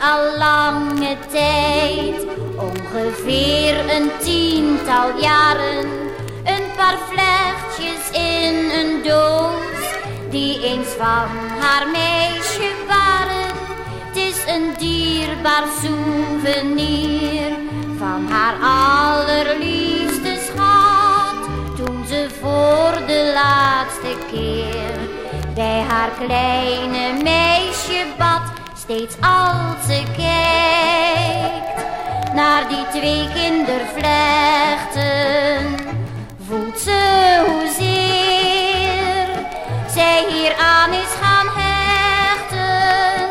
al lange tijd, ongeveer een tiental jaren, een paar vlechtjes in een doos, die eens van haar meisje waren. Het is een dierbaar souvenir van haar allerliefste schat, toen ze voor de laatste keer bij haar kleine meisje bad steeds als ze kijkt naar die twee kindervlechten, voelt ze hoezeer zij hier aan is gaan hechten,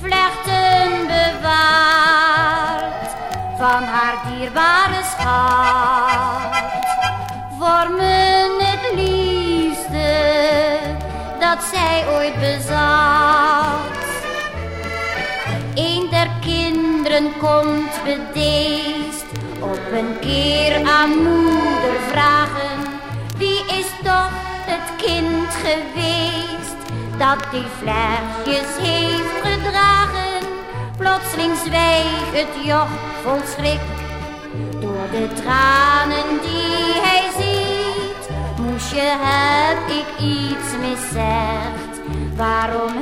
vlechten bewaard van haar dierbare schat, vormen het liefste dat zij ooit bezat. Komt bedeesd op een keer aan moeder vragen. Wie is toch het kind geweest dat die vlechtjes heeft gedragen? Plotseling zwijgt het joch vol schrik door de tranen die hij ziet. Moesje, heb ik iets miszegd? Waarom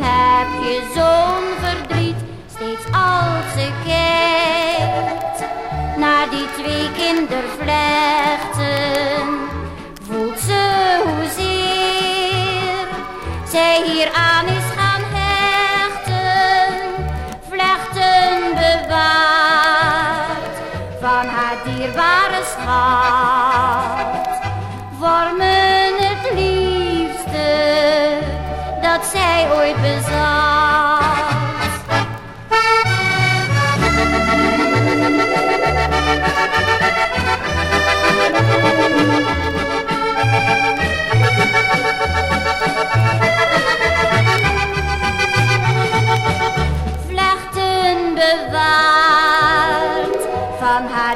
kindervlechten, voelt ze hoezeer zij hier aan is gaan hechten, vlechten bewaard van haar dierbare schat, vormen het liefste dat zij ooit bezat.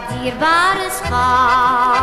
Bewaard van haar dierbare schat, vormen